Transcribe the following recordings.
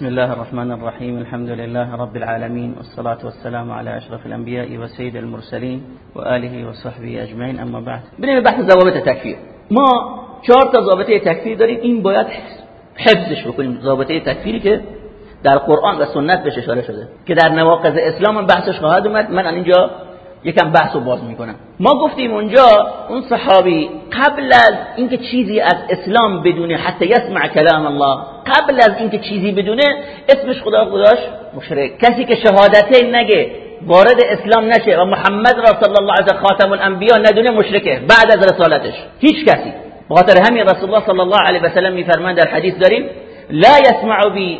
بسم الله الرحمن الرحيم. الحمد لله رب العالمين والصلاة والسلام على أشرف الأنبياء وسيد المرسلين وآله وصحبه أجمعين. أما بعد بریم بحث ضوابط تکفیر. ما چهار تا تکفیر داریم. این باید حفظش بکنیم. ضابطه تکفیری که در قرآن و سنت بهش اشاره شده که در نواقض اسلام بحثش خواهد اومد. من اینجا یکم بحث رو باز می‌کنم. ما گفتیم اونجا اون صحابی قبل از اینکه چیزی از اسلام بدونه حتی یسمع کلام الله قبل از اینکه چیزی بدونه اسمش خدا خداش مشرک. کسی که شهادته نگه وارد اسلام نشه و محمد را صلی الله علیه خاتم الانبیا ندونه مشرکه. بعد از رسالتش. هیچ کسی. بخاطر همین رسول الله صلی الله علیه و سلم میفرمایند در حدیث داریم لا يسمع بی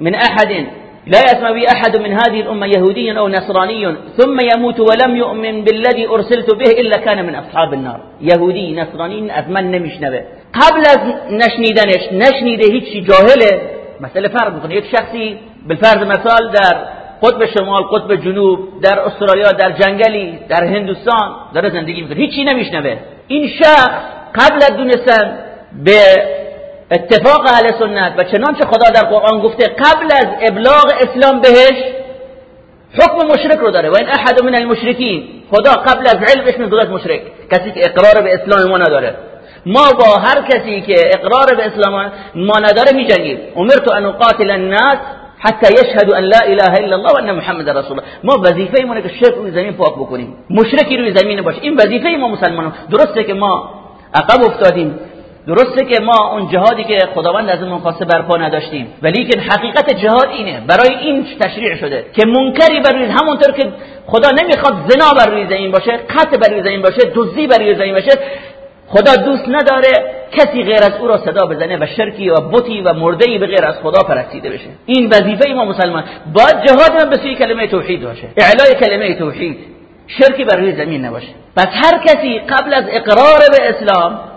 من احد لا يسمع بي أحد من هذه الأمة يهودي أو نصراني ثم يموت ولم يؤمن بالذي أرسلت به إلا كان من أصحاب النار. يهودي نصراني از من نمیشنوه. قبل از نشنیدنش نشنیده هیچی جاهله. مثلا فرق می‌کنه. یک شخصی بالفرض مثال در قطب شمال قطب جنوب در استرالیا در جنگلی در هندوستان داره زندگی می‌کنه. هیچی نمیشنوه. این شخص قبل از دونستن به اتفاق اهل سنت و چنانچه خدا در قرآن گفته قبل از ابلاغ اسلام بهش حکم مشرک رو داره. و این احد من المشرکین خدا قبل از علمش می‌گوید مشرک. کسی که اقرار به اسلام ما نداره. ما با هر کسی که اقرار به اسلام ما نداره میجنگیم. امرت ان اقاتل الناس حتی یشهدوا ان لا اله الا الله و ان محمد رسول الله. ما وظیفه ایمونه که شرک روی زمین پاک بکنیم. مشرکی روی زمین باشه این وظیفه ما مسلمانان. درسته که ما عقب افتادیم. درسته که ما اون جهادی که خداوند از اون خواسته برپا نداشتیم ولی که حقیقت جهاد اینه برای این تشریع شده که منکری بر روی همونطور که خدا نمی‌خواد زنا بر روی زمین باشه قتل بر روی زمین باشه دزدی بر روی زمین باشه خدا دوست نداره کسی غیر از او را صدا بزنه و شرکی و بتی و مردهی به غیر از خدا پرستیده بشه. این وظیفه ما مسلمان. باید جهاد من به سوی کلمه توحید باشه. اعلای کلمه توحید. شرکی بر روی زمین نباشه. پس هر کسی قبل از اقرار به اسلام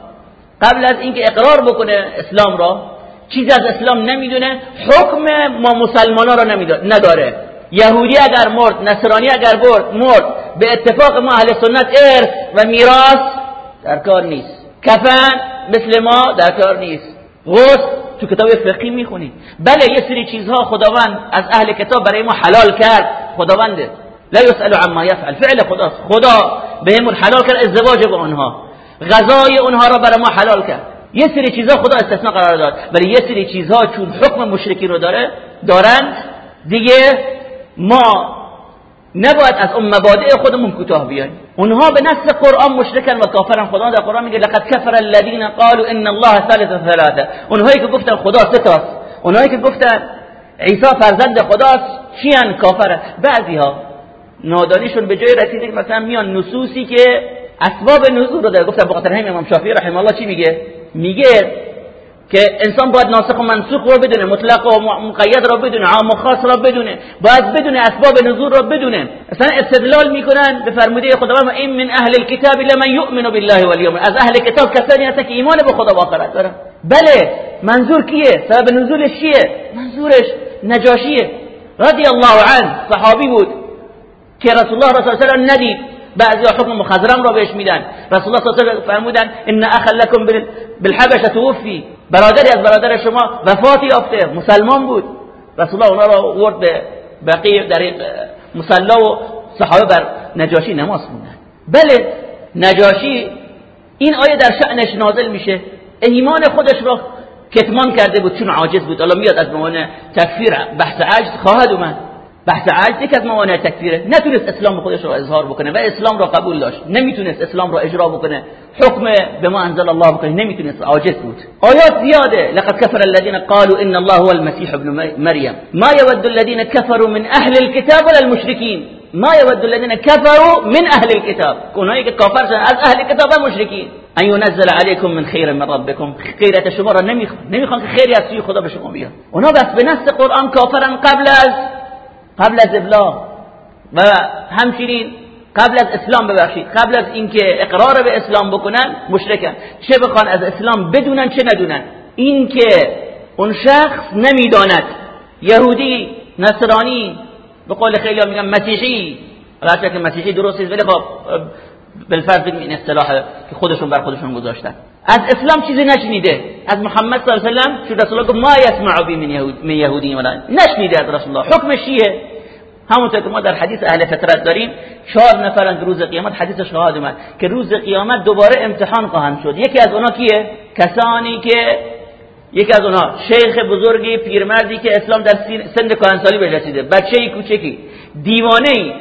قبل از اینکه اقرار بکنه اسلام را چیزی از اسلام نمی‌دونه حکم ما مسلمان را نداره. یهودی اگر مرد نصرانی اگر برد مرد. به اتفاق ما اهل سنت ارث و میراث در کار نیست. کفن مثل ما در کار نیست. غسل تو کتاب فقهی می‌خونی. بله یه سری چیزها خداوند از اهل کتاب برای ما حلال کرد. خداونده. لا يسأل عما يفعل فعل خداست خدا بهمون حلال کرد ازدواج با آنها. غذای اونها را برای ما حلال کرد. یه سری چیزها خدا استثناء قرار داد ولی یه سری چیزها چون حکم مشرکی رو داره دارند دیگه ما نباید از اون مبادئ خودمون کوتاه بیایم. اونها به نص قرآن مشرکن و کافرن. خدا در قرآن میگه لقد کفر الذين قالوا ان الله ثالث ثلاثه. اونهایی که گفتن خدا سه تاست اونهایی که گفتن عیسی فرزند خداست چیان کافره؟ بعضی ها نادانیشون به جای رسیده مثلا میان نصوصی که اسباب نزول رو داره. گفتم بخاطر همین امام شافعی رحمه الله چی میگه؟ میگه که انسان باید ناسخ و منسوخ رو بدونه مطلق و مقید رو بدونه عام و خاص رو بدونه. باید بدونه اسباب نزول رو بدونه. اصلا استدلال می‌کنن به فرموده خداوند این من اهل الكتاب لمن يؤمن بالله واليوم از اهل کتاب کسانی هستن که ایمان به خدا و آخرت دارن. بله منظور کیه؟ سبب نزولش چیه؟ منظورش نجاشیه. رضی الله عنه صحابی بود که رسول الله صلی الله علیه و ندید. بعضی حکم مخزرم را بهش میدن. رسول الله صلی الله علیه و فرمودن ان اخ لكم بالحبشه توفی. برادری از برادر شما وفاتی یافته مسلمان بود. رسول الله اونا را ورد به بقیه در مصلا و صحابه بر نجاشی نماز خوندن. بله نجاشی این آیه در شأنش نازل میشه. ایمان خودش را کتمان کرده بود چون عاجز بود. الان میاد از موانع تکفیر بحث عجز خواهد اومد. بحث عجز یک از موانع تکفیره. نتونست اسلام خودش رو اظهار بکنه و اسلام را قبول داشت. نمی‌تونست اسلام را اجرا بکنه. حکم به ما انزل الله بکنه. نمی‌تونست. عاجز بود. آیات زیاده. لقد كفر الذين قالوا ان الله هو المسيح ابن مريم ما يود الذين كفروا من اهل الكتاب ولا المشركين. ما يود الذين كفروا من اهل الكتاب. اونایی که کافر از اهل کتاب و مشرکین. ان ينزل عليكم من خير من ربكم. خیرت شما را نمی‌خوان نمی‌خوان که خیری از سوی خدا به شما بیاد. اونا بس به نص قرآن کافرن قبل از قبل از ابلاغ و همچنین قبل از اسلام ببخشید قبل از اینکه اقرار به اسلام بکنن مشرکن. چه بخوان از اسلام بدونن چه ندونن؟ اینکه اون شخص نمی‌داند. یهودی نصرانی به قول خیلی ها میگن مسیحی. که مسیحی درست ولی خب بالفرض این اصطلاح که خودشون بر خودشون گذاشتن. از اسلام چیزی نشنیده. از محمد صلی الله علیه و سلم چون رسول الله ما یسمع بی من, یهود من یهودی ولا نشنیده از رسول الله حکمش چیه؟ همونطور که ما در حدیث اهل فطرت داریم چهار نفرند روز قیامت حدیث شهاد اومد. که روز قیامت دوباره امتحان خواهند شد. یکی از اونا کیه؟ کسانی که یکی از اونها شیخ بزرگی پیرمردی که اسلام در سند کهنسالی بهش رسیده. بچه کوچکی. دیوانه ای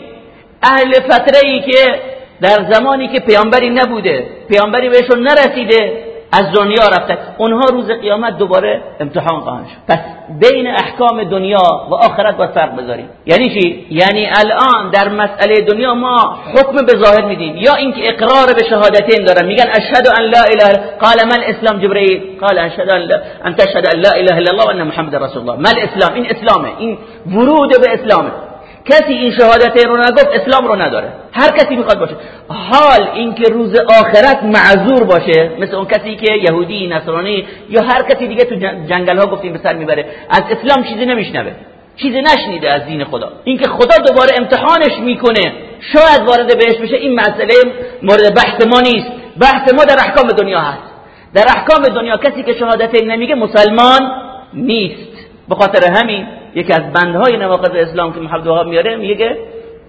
اهل فتره ای که در زمانی که پیامبری نبوده پیامبری بهشون نرسیده از دنیا رفتن اونها روز قیامت دوباره امتحان خواهند شد. پس بین احکام دنیا و آخرت باید فرق بذاریم. یعنی چی؟ یعنی الان در مسئله دنیا ما حکم به ظاهر میدیم. یا اینکه اقرار به شهادتین دارن. میگن اشهد ان لا اله قال من اسلام جبرئیل. قال اشهد ان لا ان تشهد ان لا اله الا الله وان محمد رسول الله. من اسلام. این اسلامه. این ورود به اسلامه. کسی این شهادت رو نگفت اسلام رو نداره. هر کسی می‌خواد باشه. حال اینکه روز آخرت معذور باشه مثل اون کسی که یهودی نصرانی یا هر کسی دیگه تو جنگل ها گفتیم به سر می‌بره از اسلام چیزی نمیشنوه. چیزی نشنیده از دین خدا. اینکه خدا دوباره امتحانش می‌کنه شاید وارد بهش بشه این مسئله مورد بحث ما نیست. بحث ما در احکام دنیا هست. در احکام دنیا کسی که شهادت نمیگه مسلمان نیست. به خاطر همین یکی از بندهای نواقض اسلام که محمد وهاب میاره میگه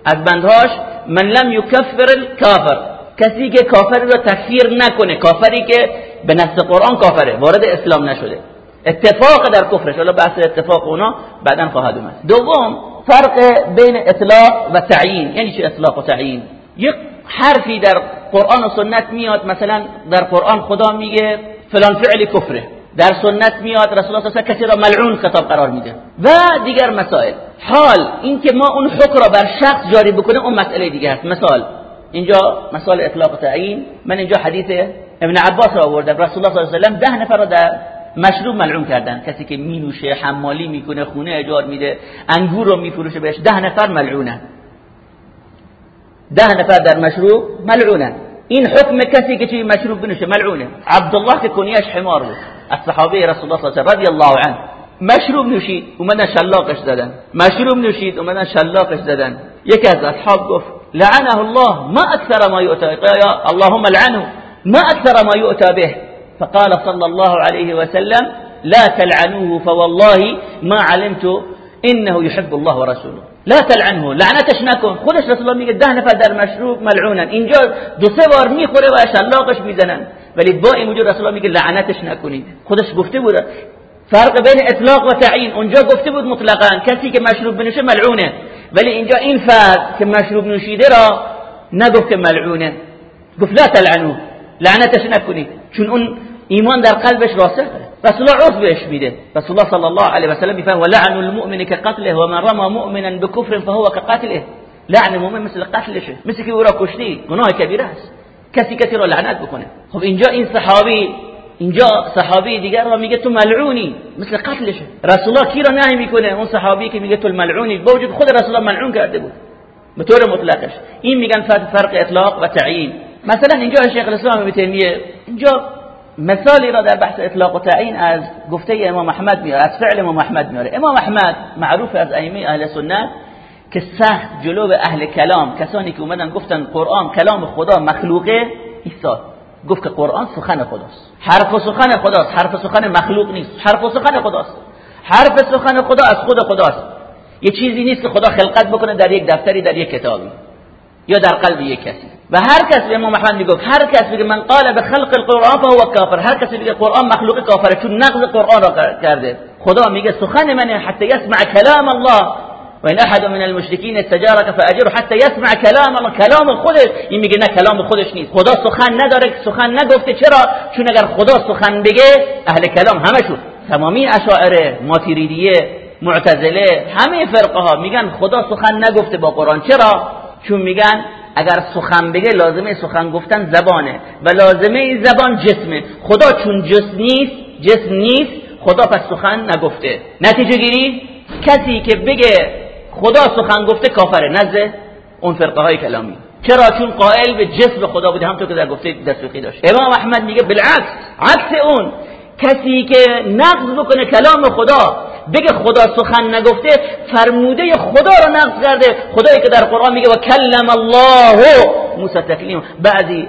از بندهاش من لم یکفر الکافر. کسی که کافر رو تکفیر نکنه کافری که به نص قرآن کافره وارد اسلام نشده. اتفاق در کفرش حالا بحث اتفاق اونا بعدا خواهد اومد. دوم فرق بین اطلاق و تعیین. یعنی چه اطلاق و تعیین؟ یک حرفی در قرآن و سنت میاد مثلا در قرآن خدا میگه فلان فعل کفره. در سنت میاد رسول الله صلی کسی را ملعون خطاب قرار میده. و دیگر مسائل. حال اینکه ما اون حکم را بر شخص جاری بکنه اون مسئله دیگه است. مثال اینجا مثال اطلاق تعیین. من اینجا حدیث ابن عباس را آوردم. رسول الله صلی الله علیه و ده نفر را در مشروب ملعون کردن. کسی که مینوشه حمالی می‌کنه خونه اجار میده انگور رو میفروشه بهش. ده نفر ملعونن. ده نفر در مشروب ملعونن. این حکم کسی که توی مشروب بنوشه؟ ملعونه. عبدالله که کنیش حمار بود. از صحابه رسول الله صلی الله الله عنه. مشروب نوشید اومدن شلاقش زدن مشروب نوشید اومدن شلاقش زدن یکی از اصحاب گفت لعنه الله ما اکثر ما یؤتى یا اللهم لعنه ما اکثر ما یؤتى به. فقال صلى الله عليه وسلم لا تلعنوه فوالله ما علمت انه يحب الله ورسوله. لا تلعنه لعنتش نکن. خودش رسول الله میگه ده نفر در مشروب ملعونن. اینجا دو سه بار می‌خوره و شلاقش می‌زنن. ولی با این وجود رسول الله میگه لعنتش نکنید. خودش گفته بود فرق بین اطلاق و تعیین. اونجا گفته بود مطلقا کسی که مشروب بنوشه ملعونه. ولی اینجا این فرد که مشروب نوشیده را نگفت که ملعونه. گفت لا تلعنو لعنتش نکنید. چون اون ایمان در قلبش راسخه رسول الله عرض بهش میده. رسول الله صلی الله علیه و سلم میفهم ولعن المؤمن كقتله ومن رمى مؤمنا بكفر فهو كقتله لعن مؤمن مثل قتلشه. مثل که أو را کشتی. گناه کبیره است. کسی کسی را لعنت بکنه. خب اینجا این صحابی اینجا صحابی دیگر را میگه تو ملعونی مثل قتلشه رسول الله کی را نهی می‌کنه؟ اون صحابی که میگه تو ملعونی با وجود خود رسول الله ملعون کرده بود. به طور مطلقش. این میگن فرق اطلاق و تعیین. مثلا اینجا شیخ الاسلام ابن تیمیه اینجا مثالی را در بحث اطلاق و تعیین از گفته امام احمد میاره از فعل امام احمد میاره. امام احمد معروف از ائمه اهل سنت که سخت جلو اهل کلام کسانی که اومدن گفتن قرآن کلام خدا مخلوقه ایستاد گفت که قرآن سخن خداست. حرف و سخن خداست. حرف و سخن مخلوق نیست. حرف و سخن خداست. حرف سخن خدا از خود خداست. یه چیزی نیست که خدا خلقت بکنه در یک دفتری در یک کتابی یا در قلب یک کسی. و هر کس به امام احمد می‌گفت. هر کس بگه من قال به خلق القرآن فهو کافر. هر کسی بگه قرآن مخلوق کافره. چون نقض قرآن را کرده. خدا میگه سخن منه حتی یسمع کلام الله. و این احد من المشرکین استجارك فاجره حتی یسمع کلام کلام خودش. این میگه نه کلام خودش نیست. خدا سخن نداره سخن نگفته. چرا؟ چون اگر خدا سخن بگه اهل کلام همشون. تمامی اشاعره ماتریدیه معتزله همه فرقه ها میگن خدا سخن نگفته با قرآن. چرا؟ چون میگن اگر سخن بگه لازمه سخن گفتن زبانه. و لازمه زبان جسمه. خدا چون جسم نیست جسم نیست خدا پس سخن نگفته. نتیجه گیری؟ کسی که بگه خدا سخن گفته کافره نزد اون فرقه های کلامی. چرا؟ چون قائل به جسم خدا بوده همطور که در گفته دستوخی داشت. امام احمد میگه بالعکس عکس اون. کسی که نقض بکنه کلام خدا بگه خدا سخن نگفته فرموده خدا رو نقض کرده. خدایی که در قرآن میگه و کلم الله موسی تکلیم. بعضی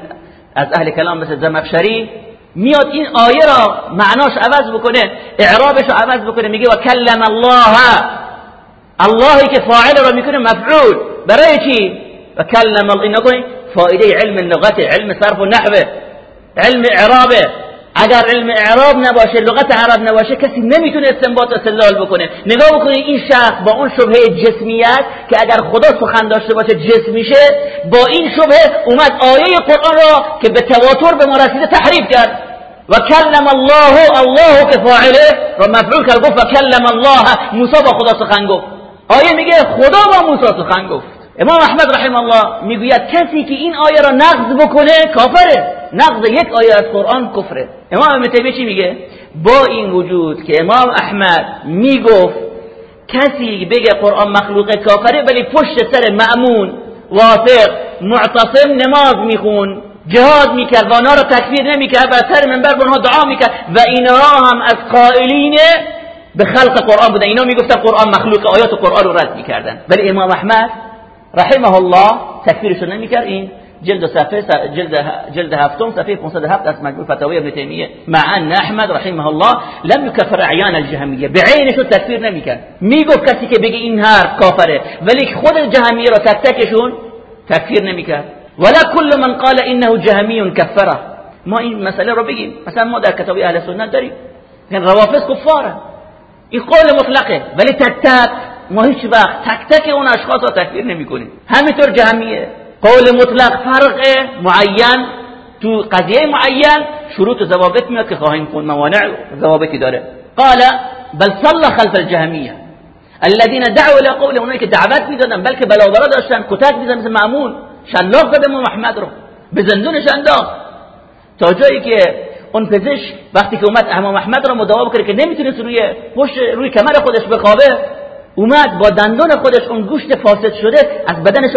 از اهل کلام مثل زمخشری میاد این آیه را معناش عوض بکنه اعرابش رو عوض بکنه میگه و کلم الله. اللهی که فاعل را می‌کنه مفعول. برای چی؟ و کلم این فایده علم لغت علم صرف و نحوه علم اعرابه. اگر علم اعراب نباشه لغت عرب نباشه کسی نمی‌تونه استنباط استدلال بکنه. نگاه بکنید این شخص با اون شبهه جسمیت که اگر خدا سخن داشته باشه جسم میشه با این شبهه اومد آیه قرآن را که به تواتر به ما رسیده تحریف کرد. و کلم الله الله که فاعله را مفعول کرد گفت و کلم الله. موسی با خدا سخن گفت. آیه میگه خدا با موسی سخن گفت. امام احمد رحم الله می‌گوید کسی که این آیه را نقض بکنه کافره. نقض یک آیه از قرآن کفره. امام ابن چی میگه؟ با این وجود که امام احمد می‌گفت کسی بگه قرآن مخلوق کافره ولی پشت سر معمون واثق معتصم نماز میخون جهاد می‌کرد و آنها را تکفیر نمی‌کرد و سر منبر به دعا می‌کرد و اینها هم از قائلین به خلق قرآن بودن. اینا می‌گفتن قرآن مخلوق آیات قرآن رو رد می‌کردن. ولی امام احمد رحمه الله تکفیرشون نمی‌کرد. این جلد صفحه جلد جلد هفتم صفحه 507 از مجموع فتاوی ابن تیمیه. مع ان احمد رحمه الله لم يكفر اعیان الجهمیه. به عینش تکفیر نمی‌کرد. می‌گفت کسی که بگه این حرف کافره ولی خود جهمیه را تک تکشون تکفیر نمی‌کرد. ولا كل من قال انه جهمی کفره. ما این مسئله رو بگیم. مثلا ما در کتاب اهل سنت داریم. روافض کفاره. این قول مطلقه. ولی تک تک ما هیچ وقت تک تک اون اشخاص را تکفیر نمی کنیم همینطور جهمیه قول مطلق فرق معین. تو قضیه معین شروط و ضوابط میاد که خواهیم خون موانع ضوابطی داره. قال بل صلى خلف الجهمیه. الذين دعوا الى قول اونایی که می‌دادن بلکه بلاورا داشتن کتک می‌زدن مثل معمول شلاق زده محمد رو. به زندونش انداخت. تا جایی که اون پزشک وقتی که اومد امام احمد را مداوا بکنه که نمی‌تونست روی پشت روی کمر خودش بخوابه اومد با دندون خودش اون گوشت فاسد شده از بدنش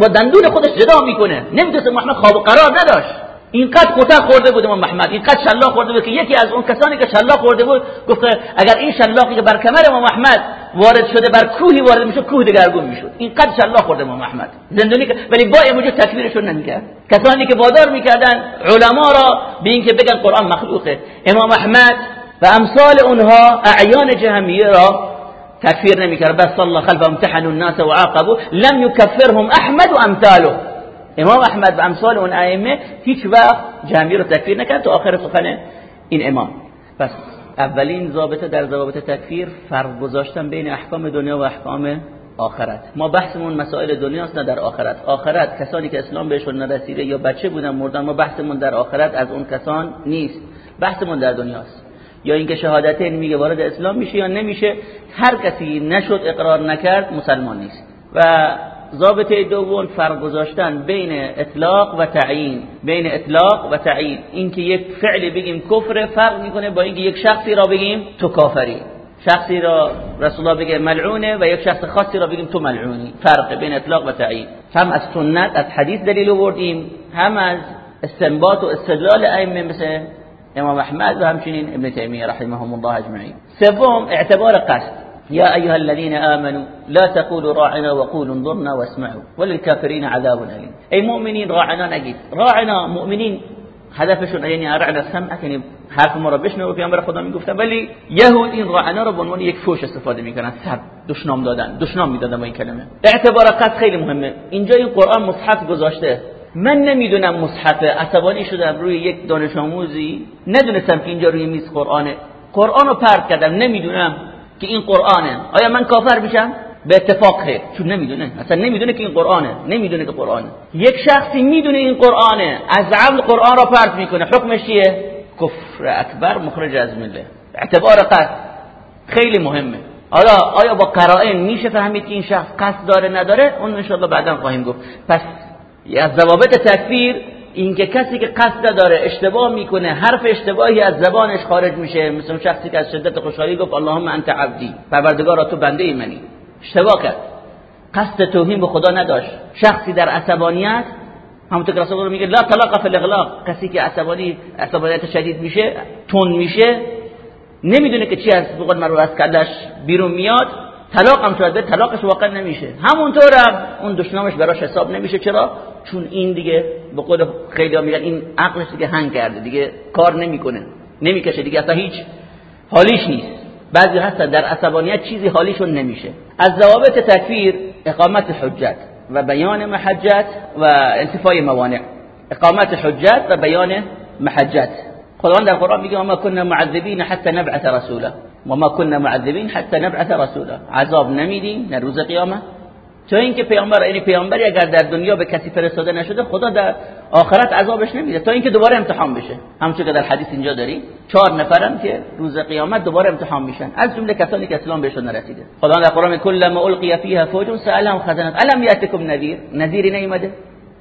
با دندون خودش جدا می‌کنه. نمی‌تونست محمد خواب قرار نداشت. اینقدر کتک خورده بود امام محمد اینقدر شلاق خورده بود که یکی از اون کسانی که شلاق خورده بود گفت اگر این شلاقی که بر کمر امام محمد وارد شده بر کوهی وارد می‌شد کوه دگرگون می‌شد. اینقدر شلاق خورده امام محمد زندانی ولی با وجود تکفیرشون نمی‌کرد. کسانی که وادار می‌کردن علما را به اینکه بگن قرآن مخلوقه. امام احمد و امثال اونها اعیان جهمیه را تکفیر نمی‌کرد. بس صلى خلف امتحنوا الناس وعاقبوا. لم يكفرهم احمد و امثاله. امام احمد و امثال اون ائمه هیچ وقت جمعی رو تکفیر نکرد تا آخر سخن این امام. پس اولین ضابطه در ضوابط تکفیر فرق گذاشتن بین احکام دنیا و احکام آخرت. ما بحثمون مسائل دنیاست نه در آخرت. آخرت کسانی که اسلام بهشون نرسیده یا بچه بودن مردن ما بحثمون در آخرت از اون کسان نیست. بحثمون در دنیاست. یا اینکه شهادتین میگه وارد اسلام میشه یا نمیشه هر کسی نشد اقرار نکرد مسلمان نیست. و ضابطه دوم فرق گذاشتن بین اطلاق و تعیین. بین اطلاق و تعیین. اینکه یک فعل بگیم کفر فرق می‌کنه با اینکه یک شخصی را بگیم تو کافری. شخصی را رسول الله بگه ملعونه و یک شخص خاصی را بگیم تو ملعونی. فرق بین اطلاق و تعیین. هم از سنت از حدیث دلیل آوردیم هم از استنباط و استدلال ائمه مثل امام احمد و همچنین ابن تیمیه رحمهم الله اجمعین. سوم اعتبار قصد. يا أيها الذين آمنوا لا تقولوا راعنا وقولوا انظرنا واسمعوا وللكافرين عذاب أليم. أي مؤمنين راعنا نجد. راعنا مؤمنين. هدفشون یعنی ارعنا سمع یعنی حرف ما رو بشنو پیامبر خدا می‌گفتن ولی یهود این راعنا رو به عنوان یک فوش استفاده می‌کنن سب. دشنام دادن. دشنام می‌دادن با این کلمه. اعتبار قصد خیلی مهمه. اینجا این قرآن مصحف گذاشته. من نمی‌دونم مصحف عصبانی شدم روی یک دانش آموزی. ندونستم که اینجا روی میز قرآنه. قرآن رو پرت کردم. نمی‌دونم. که این قرآنه. آیا من کافر میشم؟ به اتفاق خیر چون نمی‌دونه. اصلا نمی‌دونه که این قرآنه. نمی‌دونه که قرآنه. یک شخصی می‌دونه این قرآنه. از عمل قرآن را پرت می‌کنه. حکمش چیه؟ کفر اکبر مخرج از مله. اعتبار قصد. خیلی مهمه. حالا آیا با قرائن میشه فهمید که این شخص قصد داره نداره؟ اون انشاءالله بعدا خواهیم گفت. پس از ضوابط تکفیر اینکه کسی که قصد داره اشتباه می‌کنه حرف اشتباهی از زبانش خارج میشه. مثل شخصی که از شدت خوشحالی گفت اللهم انت عبدی پروردگارا تو بنده منی. اشتباه کرد. قصد توهین به خدا نداشت. شخصی در عصبانیت همونطور که رسول میگه لا طلاق فی الاغلاق. کسی که عصبانی عصبانیت شدید میشه تون میشه نمی‌دونه که چی از بقول مرو از کلش بیرون میاد طلاق هم شاید طلاقش واقع نمیشه. همونطور هم اون دشنامش براش حساب نمیشه. چرا؟ چون این دیگه به قول خیلی میگن این عقلش دیگه هنگ کرده دیگه کار نمی‌کنه نمی‌کشه دیگه اصلا هیچ حالیش نیست. بعضی هستن در عصبانیت چیزی حالیشون نمیشه. از ضوابط تکفیر اقامت حجت و بیان محجت و انتفای موانع. اقامت حجت و بیان محجت. خداوند در قرآن میگه ما كنا معذبین حتی نبعث رسولا. و ما كنا معذبین حتی نبعث رسولا. عذاب نمیدیم در روز قیامت. تا اینکه پیامبر یعنی پیامبری اگر در دنیا به کسی فرستاده نشده خدا در آخرت عذابش نمیده. تا اینکه دوباره امتحان بشه. همونطور که در حدیث اینجا داری. چهار نفرن که روز قیامت دوباره امتحان میشن. از جمله کسانی که اسلام بهشون نرسیده. خدا در قرآن کل ما القی فیها فوج سالهم خزنت الم یاتکم نذیر؟ نذیری نیومده.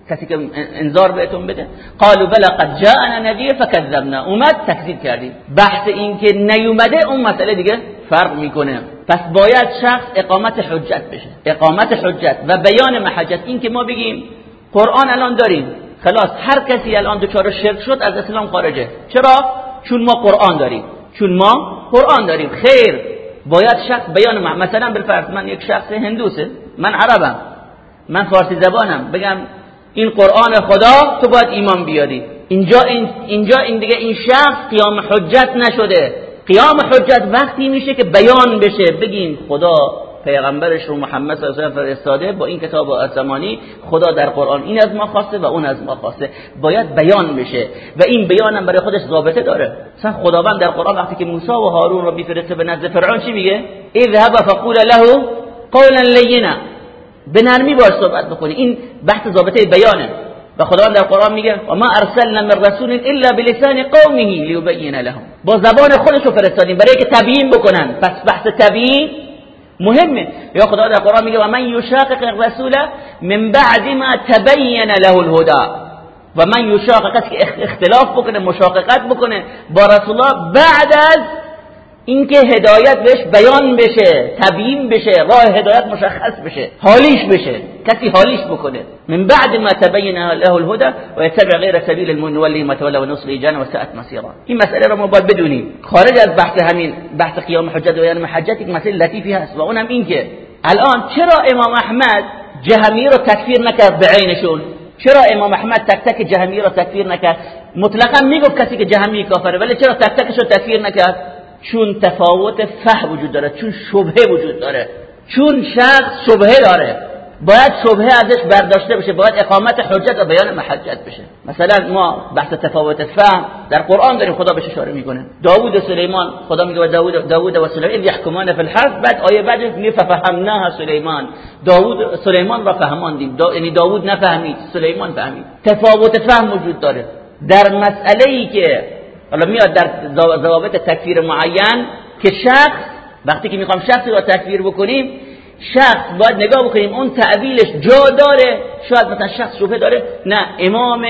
کسی که انذار بهتون بده. قالوا بلا قد جاءنا نذیر فكذبنا اومد تکذیب کردیم. بحث این که نیومده اون مسئله دیگه فرق می‌کنه. پس باید شخص اقامت حجت بشه. اقامت حجت و بیان محجت. این که ما بگیم قرآن الان داریم. خلاص هر کسی الان دچار شرک شد از اسلام خارجه. چرا؟ چون ما قرآن داریم. چون ما قرآن داریم. خیر. باید شخص بیان مثلا بالفرض من یک شخص هندوسه. من عربم. من فارسی زبانم. بگم این قرآن خدا تو باید ایمان بیاری. اینجا این اینجا این دیگه این شخص قیام حجت نشده. قیام حجت وقتی میشه که بیان بشه. بگین خدا پیغمبرش رو محمد صلی الله علیه و فرستاده با این کتاب آسمانی خدا در قرآن این از ما خواسته و اون از ما خواسته. باید بیان بشه و این بیان هم برای خودش ضابطه داره. مثلا خداوند در قرآن وقتی که موسی و هارون رو میفرسته به نزد فرعون چی میگه؟ اذهب فقول له قولا لینا. به نرمی باش صحبت بکنی. این بحث ضابطه بیانه. و خداوند در قرآن میگه و ما ارسلنا من رسول الا بلسان قومه لیبین لهم. با زبان خودش فرستادیم برای که تبیین بکنن. پس بحث تبیین مهمه. یا خدا در قرآن میگه و من یشاقق الرسول من بعد ما تبین له الهدى. و من یشاقق کسی که اختلاف بکنه مشاققت بکنه با رسول الله بعد از اینکه هدایت بهش بیان بشه تبیین بشه راه هدایت مشخص بشه حالیش بشه کسی حالیش بکنه. من بعد ما تبین له الهدى و یتبع غیر سبیل المنولی ما تولى و نصر جان و ساعت مسیرا. این مسئله رو ما باید بدونیم. خارج از بحث همین بحث قیام حجت و یعنی محجت یک مسئله لطیفی هست و اونم این که الان چرا امام احمد جهمی رو تکفیر نکرد به عینشون؟ چرا امام احمد تک تک جهمی رو تکفیر نکرد؟ مطلقا می‌گفت کسی که جهمی کافره ولی چرا تک تکش رو تکفیر نکرد؟ چون تفاوت فهم وجود داره چون شبهه وجود داره چون شخص شبهه داره باید شبهه ازش برداشته بشه باید اقامت حجت و بیان محجت بشه. مثلا ما بحث تفاوت فهم در قرآن داریم خدا بهش اشاره می‌کنه. داوود و سلیمان خدا میگه داوود داوود و سلیمان یحکمان فی الحرب بعد آیه بعد میگه ففهمناها سلیمان داوود سلیمان را فهماندیم. دا یعنی داوود نفهمید سلیمان فهمید. تفاوت فهم وجود داره. در مسئله ای که حالا میاد در ضوابط تکفیر معین که شخص وقتی که می‌خوام شخصی را تکفیر بکنیم شخص باید نگاه بکنیم اون تعویلش جا داره شاید مثلا شخص شبه داره. نه امام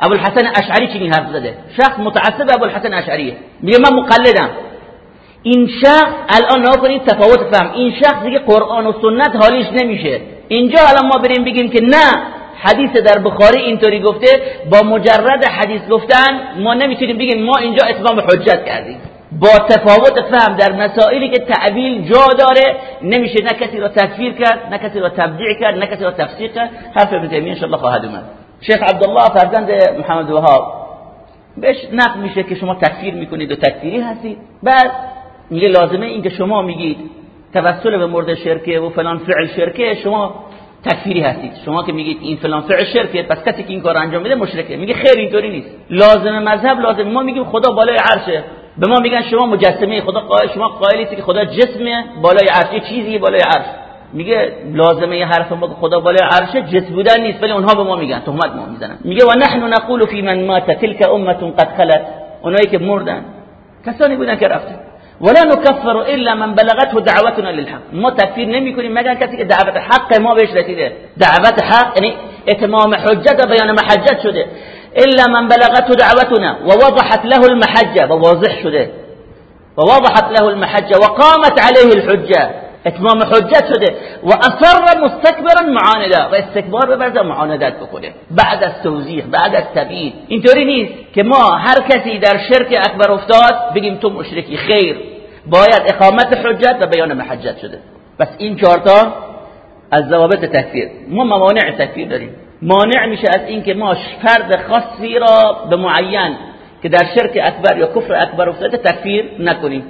ابوالحسن اشعری چنین حرف زده؟ شخص متعصب ابوالحسن اشعریه. میگه من مقلدم. این شخص الان نگاه کنید تفاوت فهم. این شخص دیگه قرآن و سنت حالیش نمیشه. اینجا الان ما بریم بگیم که نه حدیث در بخاری اینطوری گفته با مجرد حدیث گفتن ما نمی‌تونیم بگیم ما اینجا اتمام حجت کردیم. با تفاوت فهم در مسائلی که تعویل جا داره نمیشه نه کسی را تکفیر کرد نه کسی را تبدیع کرد نه کسی را تفسیق کرد. حرف ابن تیمیه ان خواهد اومد. شیخ عبدالله فرزند محمد وهاب بهش نقل میشه که شما تکفیر می‌کنید و تکفیری هستید. بعد میگه لازمه این که شما میگید توسل به مورد شرکه و فلان فعل شرکه شما تکفیری هستید. شما که میگید این فلان فعل شرکه پس کسی که این کار انجام میده مشرکه. میگه خیر اینطوری نیست. لازم مذهب لازم ما میگیم خدا بالای عرشه. به ما میگن شما مجسمه خدا قائل شما قائلی که خدا جسمه بالای عرش. چیزی بالای عرش. میگه لازمه حرف ما که خدا بالای عرشه جسم بودن نیست ولی اونها به ما میگن. تهمت ما می‌زنن. میگه و نحن نقول فی من مات تلك امه قد خلت. اونایی که مردن. کسانی بودن که رفتن. ولا نكفر إلا من بلغته دعوتنا للحق. ما تکفیر نمی کنیم مگر کسی که دعوت حق ما بهش رسیده دعوت حق یعنی إتمام حجت و بیان محجت شده. إلا من بلغته دعوتنا ووضحت له المحجة و واضح شده. ووضحت له المحجة وقامت عليه الحجة. إتمام حجت شده. و اصر مستكبرا معانده. و استکبار ببرزه معاندت بکنه بعد از توضیح بعد از تبیین اینطوری نیست که ما هر کسی در شرک اکبر افتاد بگیم تو مشرکی خیر. باید اقامت حجت و بیان محجت شده. بس این چهارتا از ضوابط تکفیر. ما موانع تکفیر داریم. مانع میشه از اینکه ما فرد خاصی را به معین که در شرک اکبر یا کفر اکبر افتاده تکفیر نکنیم.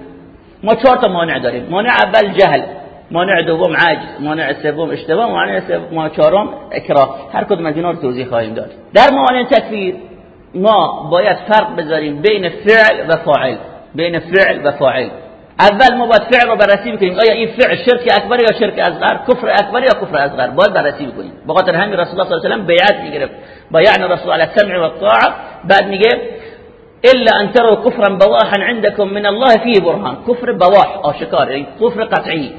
ما چهار تا مانع داریم. مانع اول جهل. مانع دوم عجز. مانع سوم اشتباه. مانع سوم چهارم اکراه. هر کدوم از اینا رو توضیح خواهیم داد. در مانع تکفیر ما باید فرق بذاریم بین فعل و فاعل. بین فعل و فاعل. أول ما باید فعل رو بررسی بکنیم آیا این فعل شرک اکبر یا شرک أصغر؟ کفر اکبر یا کفر أصغر؟ باید بررسی بکنیم بخاطر همین رسول الله صلی الله علیه و سلم بیعت میگرفت بایعنا رسول الله سمع و طاعه بعد میگه إلا أن تروا كفرا بواحا عندكم من الله فيه برهان. کفر بواح آشکار یعنی کفر قطعی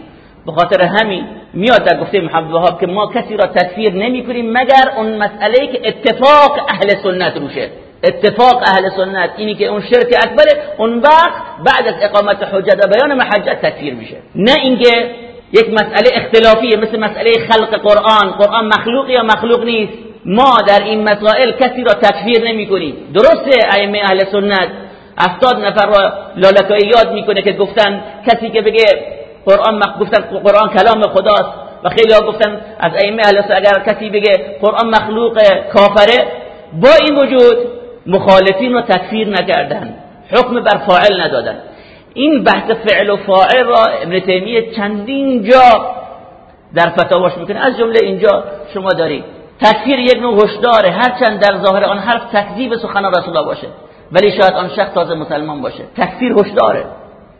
بخاطر همین میاد در گفته محمد که ما کسی را تکفیر نمی کنیم مگر اون مسئله که اتفاق أهل سنت روشة. اتفاق اهل سنت. اینی که اون شرک اکبره اون وقت بعد از اقامت حجت و بیان محجت تکفیر میشه. نه اینکه یک مسئله اختلافیه مثل مسئله خلق قرآن. قرآن مخلوق یا مخلوق نیست. ما در این مسائل کسی را تکفیر نمی کنیم درسته ائمه اهل سنت افتاد نفر را لالکایی یاد می‌کنه که گفتن کسی که بگه قرآن گفتن قرآن کلام خداست و خیلی ها گفتن از ائمه اهل سنت اگر کسی بگه قرآن مخلوق کافره با این وجود مخالفین رو تکفیر نکردن. حکم بر فاعل ندادن. این بحث فعل و فاعل را ابن تیمیه چندین جا در فتاواش می‌کنه. از جمله اینجا شما دارید. تکفیر یک نوع هشداره. هرچند در ظاهر آن حرف تکذیب سخن رسول الله باشه ولی شاید آن شخص تازه مسلمان باشه. تکفیر هشداره.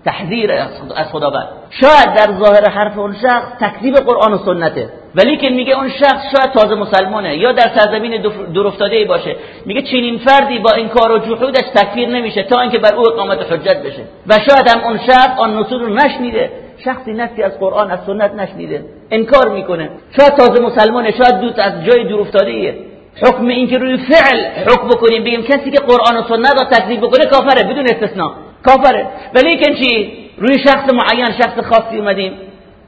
تحذیر از خداوند. شاید در ظاهر حرف اون شخص تکذیب قرآن و سنته ولی که میگه اون شخص شاید تازه مسلمانه یا در سرزمین دورافتاده باشه. میگه چنین فردی با این کار و جحودش تکفیر نمیشه تا اینکه بر او اقامت حجت بشه. و شاید هم اون شخص آن نصوص رو نشنیده. شخصی نفسی از قرآن از سنت نشنیده. انکار می‌کنه. شاید تازه مسلمانه شاید دوست از جای دورافتاده ایه حکم این که روی فعل حکم بکنیم بگیم کسی که قرآن و سنت را تکذیب بکنه کافره بدون استثناء. کافره. ولی که چی؟ روی شخص معین شخص خاصی اومدیم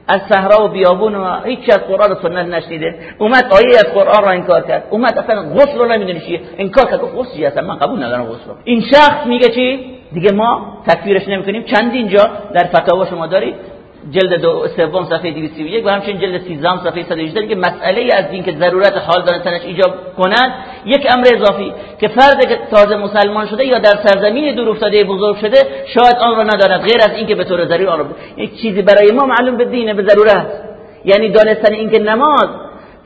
از صحرا و بیابون و هیچ از قرآن و سنت نشنیده اومد آیه از قرآن را انکار کرد. اومد اصلا غسل رو نمی‌دونه چیه انکار کرد. غسل چیه اصلا من قبول ندارم غسل این شخص میگه چی؟ دیگه ما تکفیرش نمی‌کنیم. چندین جا در فتاوا شما دارید جلد دو سوم صفحه 231 و همچنین جلد 13 صفحه 118 که مسئله از این که ضرورت حال دانستنش ایجاب کند یک امر اضافی که فرد که تازه مسلمان شده یا در سرزمین دور افتاده بزرگ شده شاید آن را ندارد غیر از اینکه به طور ضروری آن را یک چیزی برای ما معلوم به دینه به ضرورت یعنی دانستن اینکه نماز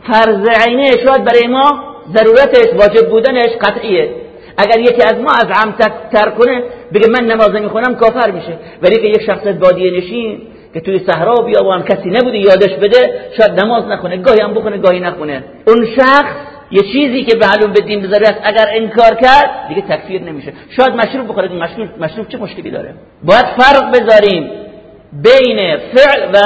فرض عینه شاید برای ما ضرورتش واجب بودنش قطعیه. اگر یکی از ما از عم تر کنه بگه من نماز نمی‌خونم کافر میشه. ولی که یک شخص بادیه نشین که توی صحرا و بیابان کسی نبوده یادش بده شاید نماز نخونه گاهی هم بخونه گاهی نخونه. اون شخص یه چیزی که معلوم به دین بذاره اگر انکار کرد دیگه تکفیر نمیشه. شاید مشروب بخوره مشروب مشروب چه مشکلی داره؟ باید فرق بذاریم بین فعل و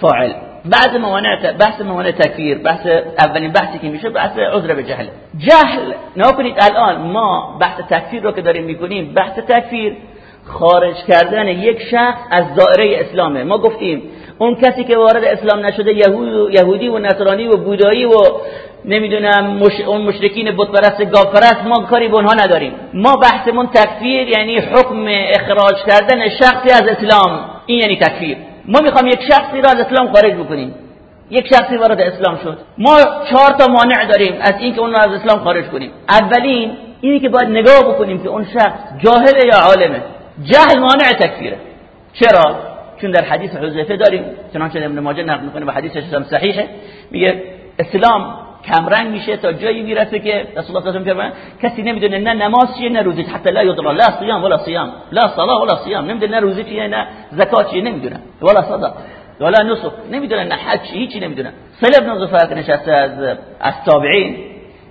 فاعل. بعد موانع بحث موانع تکفیر بحث اولین بحثی که میشه بحث عذر به جهل. جهل نکنید الان ما بحث تکفیر رو که داریم می‌کنیم بحث تکفیر خارج کردن یک شخص از دائره اسلامه. ما گفتیم اون کسی که وارد اسلام نشده یهود و یهودی و نصرانی و بودایی و نمی‌دونم مش... اون مشرکین بت پرست گاو ما کاری به اونها نداریم. ما بحثمون تکفیر یعنی حکم اخراج کردن شخصی از اسلام. این یعنی تکفیر. ما می‌خوام یک شخصی را از اسلام خارج بکنیم. یک شخصی وارد اسلام شد. ما چهار تا مانع داریم از اینکه اون را از اسلام خارج کنیم. اولین اینی که باید نگاه بکنیم که اون شخص جاهل یا عالمه. جهل مانع تکفیره. چرا؟ چون در حدیث حذیفه داریم چنانچه ابن ماجه نقل می‌کنه و حدیثش هم صحیحه. میگه اسلام کمرنگ میشه تا جایی می‌رسه که رسول الله صلی الله کسی نمی‌دونه نه نماز چیه نه روزی حتی لا یضرا لا صیام ولا صیام لا صلاه ولا صیام. نمی‌دونه نه روزی چیه نه زکات چیه نمی‌دونه. ولا صدق ولا نسک. نمی‌دونه نه حج هیچی نمی‌دونه. سلم بن ظفر که نشسته از از تابعین.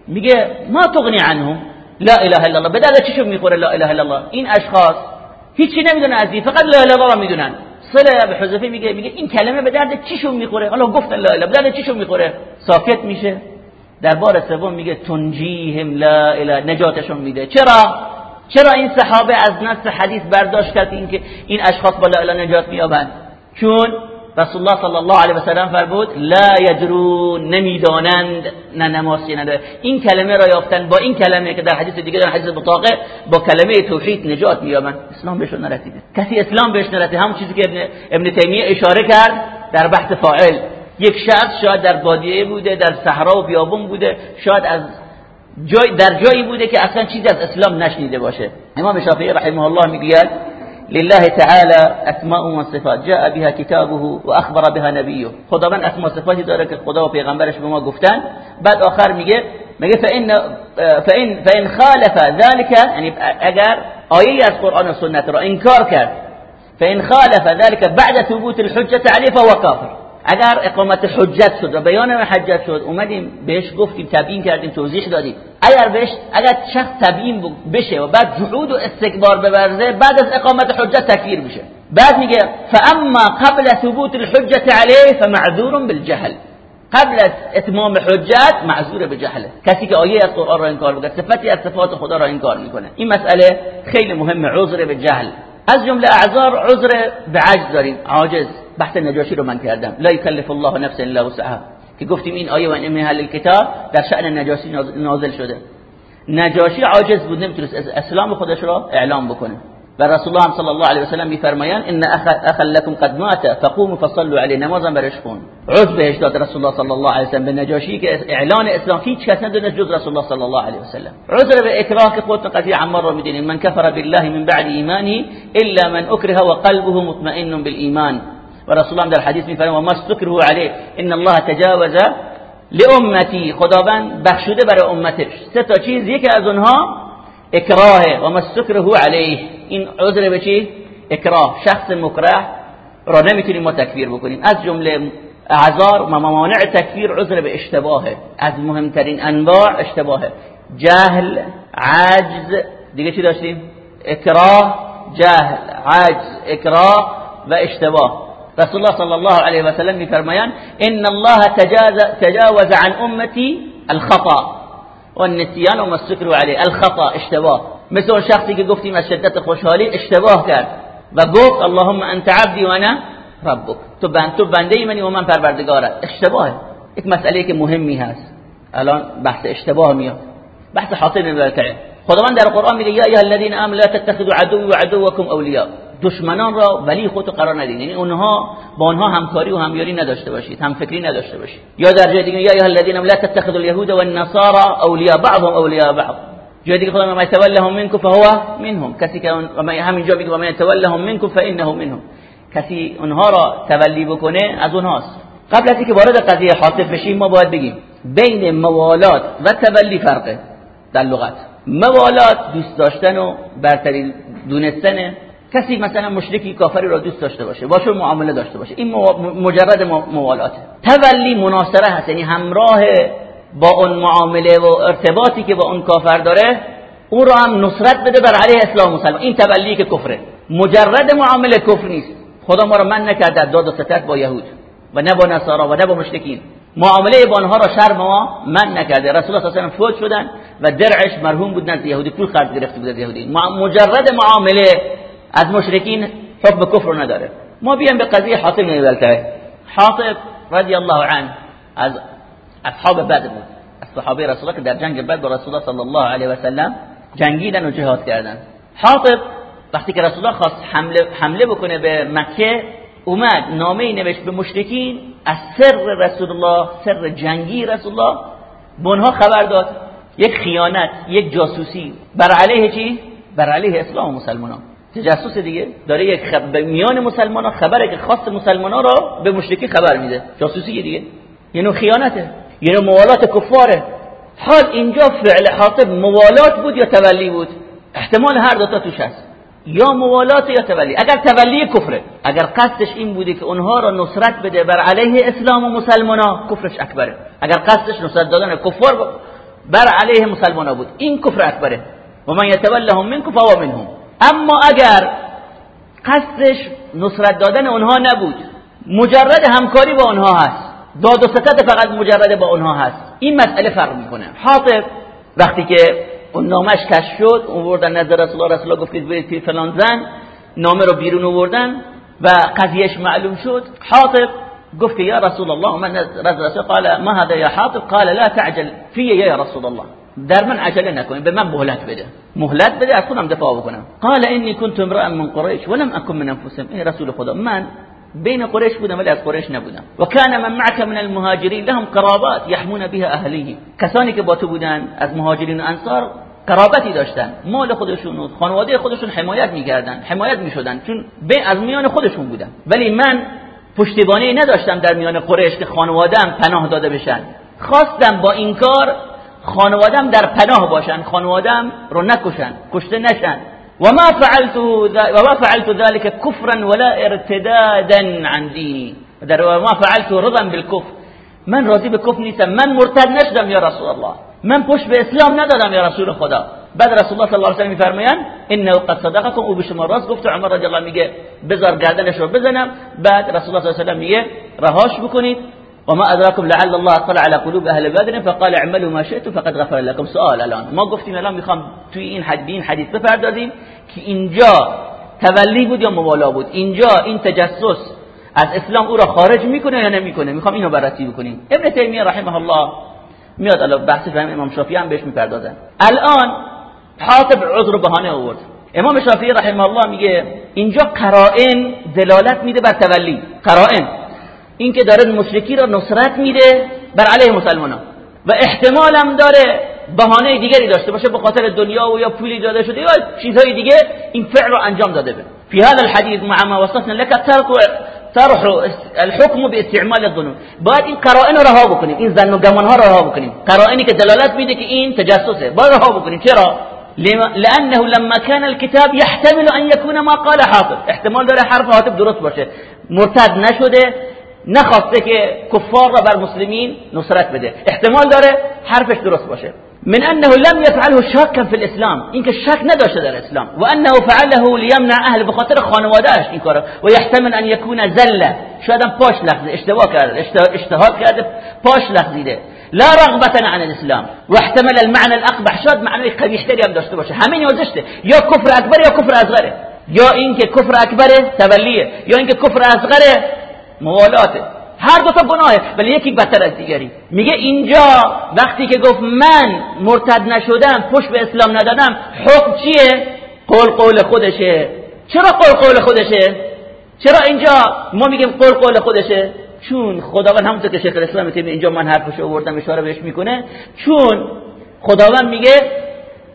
میگه ما تغنی عنهم. لا اله الا الله. بدل چی می‌خوره لا اله الا الله؟ این اشخاص هیچی نمی‌دونه از این. فقط لا اله الله می‌دونن. صله به حذیفه میگه میگه این کلمه به درد چیشون می‌خوره؟ حالا گفتن لا اله به درد چیشون می‌خوره؟ ساکت میشه. در بار سوم میگه تنجیهم لا اله نجاتشون میده. چرا؟ چرا این صحابه از نص حدیث برداشت کرد اینکه این اشخاص با لا نجات میابند چون رسول الله صلی الله علیه و سلم فرمود لا یدرون نمی‌دانند نه نماسی نداره این کلمه را یافتن با این کلمه که در حدیث دیگه در حدیث بطاقه با کلمه توحید نجات مییابند اسلام بهشون نرسیده کسی اسلام بهش نرسید همون چیزی که ابن, ابن تیمیه اشاره کرد در بحث فاعل یک شخص شاید در بادیه بوده در صحرا و بیابون بوده شاید از جای در جایی بوده که اصلا چیزی از اسلام نشنیده باشه امام شافعی رحمه الله می‌گوید لله تعالى أسماء و صفات جاء بها كتابه و اخبر بها نبيه. خداوند أسماء صفاتی داره که خدا و پیغمبرش به ما گفتن. بعد آخر میگه میگه فإن فإن فإن خالف ذلك یعنی اگر آیه از قرآن و سنت را انکار فإن خالف ذلك بعد ثبوت الحجة عليه فهو كافر اگر اقامت حجت شد و بیان حجت شد اومدیم بهش گفتیم تبیین کردیم توضیح دادیم. اگر بهش اگر شخص تبیین بشه و بعد جحود و استکبار ببرزه بعد از اقامت حجت تکفیر میشه. بعد میگه فاما قبل ثبوت الحجه عليه فمعذور بالجهل. قبل اتمام حجت معذور به جهله کسی که آیه از قرآن را انکار بکنه صفتی از صفات خدا را انکار می‌کنه. این مسئله خیلی مهمه عذر به جهل. از جمله اعذار عذر به عجز داریم. عاجز. بحث نجاشی رو من کردم. لا یکلف الله نفسا الا وسعها. که گفتیم این آیه و این الكتاب در شأن نجاشی نازل شده. نجاشی عاجز بود نمی‌تونست اسلام خودش را اعلام بکنه. و رسول الله صلی الله علیه و سلم میفرمایند ان اخ لكم قد مات فقوموا فصلوا علیه نمازم برش عذر بهش داد رسول الله صلی الله علیه و سلم. به نجاشی که اعلان اسلام هیچ کس ندونه جز رسول الله صلی الله علیه و سلم. عذر به اکراه که خودتون قضیه عمار رو می‌دونید. من کفر بالله من بعد ایمانه الا من اکره وقلبه مطمئن بالایمان. و رسول الله در حدیث میفرمایند و ما استکره علیه ان الله تجاوز لامتی خداوند بخشوده برای امتش. سه تا چیز یکی از اونها اکراه و ما استکره علیه. این عذر به چی؟ اکراه. شخص مکره را نمی‌تونیم ما تکفیر بکنیم. از جمله اعذار و موانع تکفیر عذر به اشتباهه. از مهمترین انواع اشتباهه. جهل عجز. دیگه چی داشتیم؟ اکراه جهل عجز اکراه و اشتباه. رسول الله صلی الله علیه و سلم میفرمایند ان الله تجاوز عن امتی الخطا والنسيان وما استكروا عليه الخطا اشتباه مثل شخصی که گفتیم از شدت خوشحالی اشتباه کرد و اللهم انت عبدی و أنا ربک تو بند تو بنده منی اشتباهه یک مسئله که مهمی هست الان بحث اشتباه میاد بحث حاصل بن خداوند در قرآن میگه یا ایها الذين امنوا لا تتخذوا عدوي وعدوكم اولياء دشمنان را ولی خودتو قرار ندید یعنی اونها با اونها همکاری و همیاری نداشته باشید هم فکری نداشته باشید. یا در جای دیگه یا ایها الذين لا تتخذوا اليهود والنصارى اولياء بعضهم اولياء بعض. جای دیگه خدا ما يتولهم منكم فهو منهم. کسی که همینجا میگه و من يتولهم منكم فانه منهم. کسی اونها را تولی بکنه از اونهاست. قبل از اینکه وارد قضیه حاطف بشیم ما باید بگیم بین موالات و تولی فرقه در لغت. موالات دوست داشتن و برتری دونستن کسی مثلا مشرکی کافری را دوست داشته باشه باشه معامله داشته باشه این مجرد موالاته تولی مناصره هست یعنی همراه با اون معامله و ارتباطی که با اون کافر داره او را هم نصرت بده بر علیه اسلام مسلمان این تولی که کفره. مجرد معامله کفر نیست. خدا ما را من نکرده داد و ستت با یهود و نه با نصارا و نه با مشرکین. معامله با آنها را شر ما من نکرده. رسول الله صلی الله علیه و فوت شدن و درعش مرحوم بود نزد یهودی. پول قرض گرفته بود از یهودی. مجرد معامله از مشرکین حکم کفر نداره. ما بیام به قضیه حاطب بن حاطب رضی الله عنه از اصحاب بدر بود. از صحابه رسول که در جنگ بدر با رسول الله صلی الله علیه و سلم جنگیدن و جهاد کردن. حاطب وقتی که رسول الله خواست حمله, حمله بکنه به مکه اومد نامه نوشت به مشرکین از سر رسول الله سر جنگی رسول الله. به خبر داد. یک خیانت یک جاسوسی. بر علیه چی؟ بر علیه اسلام و مسلمانان. تجسس دیگه داره یک خب... میان مسلمان ها خبره که خاص مسلمان ها را به مشرکی خبر میده. جاسوسی دیگه. یعنی خیانته. یعنی موالات کفاره. حال اینجا فعل حاطب موالات بود یا تولی بود؟ احتمال هر دوتا توش هست. یا موالات یا تولی. اگر تولی کفره. اگر قصدش این بوده که اونها را نصرت بده بر علیه اسلام و مسلمان ها کفرش اکبره. اگر قصدش نصرت دادن کفار بر علیه مسلمان ها بود این کفر اکبره. و من یتولهم منکم فهو منهم. اما اگر قصدش نصرت دادن اونها نبود مجرد همکاری با اونها هست داد و ستت فقط مجرد با اونها هست این مسئله فرق می‌کنه. حاطب وقتی که اون نامش کش شد اون بردن نظر رسول الله رسول الله گفتید برید پیر فلان زن نامه رو بیرون آوردن و قضیهش معلوم شد. حاطب گفت یا رسول الله من رسول قال ما هذا یا حاطب قال لا تعجل فی یا رسول الله. در من عجله نکنید به من مهلت بده. مهلت بده از خودم دفاع بکنم. قال انی كنت امرا من قریش ولم اكن من انفسهم ای رسول خدا من بین قریش بودم ولی از قریش نبودم. و کان من معك من المهاجرین لهم قرابات يحمون بها اهلیهم کسانی که با تو بودن از مهاجرین و انصار قرابتی داشتن. مال خودشون و خانواده خودشون حمایت می‌کردن حمایت می‌شدن. چون به از میان خودشون بودن. ولی من پشتیبانی نداشتم در میان قریش که خانوادم پناه داده بشن. خواستم با این کار خانوادم در پناه باشن خانوادم رو نکشن کشته نشن. وما فعلت وما فعلت ذلك كفرا ولا ارتدادا عن ديني در وما فعلت رضا بالكفر من راضی به کفر نیستم من مرتد نشدم یا رسول الله من پشت به اسلام ندادم یا رسول خدا. بعد رسول الله صلی الله علیه و میفرمایند انه قد صدقكم او به شما راست گفت. عمر رضی الله میگه بذار گردنش رو بزنم. بعد رسول الله صلی الله علیه و میگه رهاش بکنید. وما ادراكم لعل الله اطلع على قلوب اهل بدر فقال اعملوا ما شئتم فقد غفر لكم سؤال الان ما گفتیم الان می‌خوام توی این حدیث این حدیث بپردازیم که اینجا تولی بود یا موالا بود؟ اینجا این تجسس از اسلام او را خارج می‌کنه یا نمی‌کنه؟ می‌خوام اینو بررسی بکنیم. ابن تیمیه رحمه الله میاد الان بحث فهم امام شافعی هم بهش می‌پردازن الان حاطب عذر بهانه آورد. امام شافعی رحمه الله میگه اینجا قرائن دلالت میده بر تولی. قرائن. اینکه داره مشرکی را نصرت میده بر علیه مسلمانان. و احتمال هم داره بهانه دیگری داشته باشه به خاطر دنیا و یا پولی داده شده یا چیزهای دیگه این فعل رو انجام داده به فی هذا الحديث مع ما وصفنا لك ترك طرح الحكم باستعمال الظنون. باید این قرائن رها بکنیم این ظن و گمان ها رها بکنیم. قرائنی که دلالت میده که این تجسسه. باید رها بکنیم. چرا؟ لانه لما كان الكتاب يحتمل ان يكون ما قال حاطب. احتمال داره حرف حاطب درست باشه. مرتد نشده. نخواسته که کفار را بر مسلمین نصرت بده. احتمال داره حرفش درست باشه. من انه لم يفعله شاكا في الاسلام. اینکه شک نداشته در اسلام. و انه فعله ليمنع اهل بخاطر خانوادهش این کارو. و يحتمل ان يكون زله شاید پاش لغزه. اشتباه کرده. اجتهاد کرده. پاش لغزیده. لا رغبة عن الاسلام. واحتمل المعنى الاقبح. شاید معنی قبیح تری هم داشته باشه. همین یادشته یا کفر اکبر یا کفر اصغره یا اینکه کفر اکبر تولیه. یا اینکه کفر اصغره موالاته. هر دو تا گناهه ولی یکی بدتر از دیگری. میگه اینجا وقتی که گفت من مرتد نشدم پشت به اسلام ندادم حکم چیه؟ قول قول خودشه. چرا قول قول خودشه؟ چرا اینجا ما میگیم قول قول خودشه؟ چون خداوند همونطور که شیخ الاسلام تیمی اینجا من حرفش آوردم اشاره بهش می‌کنه. چون خداوند میگه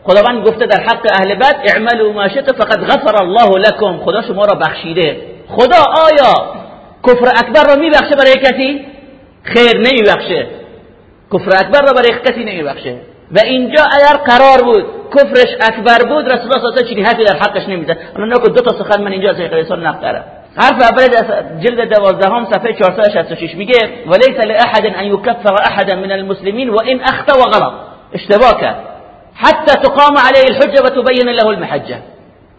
خداوند گفته در حق اهل بد اعملوا ما شئتم فقد غفر الله لكم خدا شما را بخشیده. خدا آیا کفر اکبر رو میبخشه برای کسی؟ خیر نمیبخشه. کفر اکبر رو برای کسی نمیبخشه. و اینجا اگر قرار بود کفرش اکبر بود رسول الله صلی الله علیه و در حقش نمی‌زد. الان نکو دو تا سخن من اینجا از شیخ نقل دارم حرف اول جلد دوازدهم صفحه 466 میگه وليس لاحد ان يكفر احدا من المسلمين وان اخطا وغلط. اشتباه کرد. حتى تقام عليه الحجه وتبين له المحجه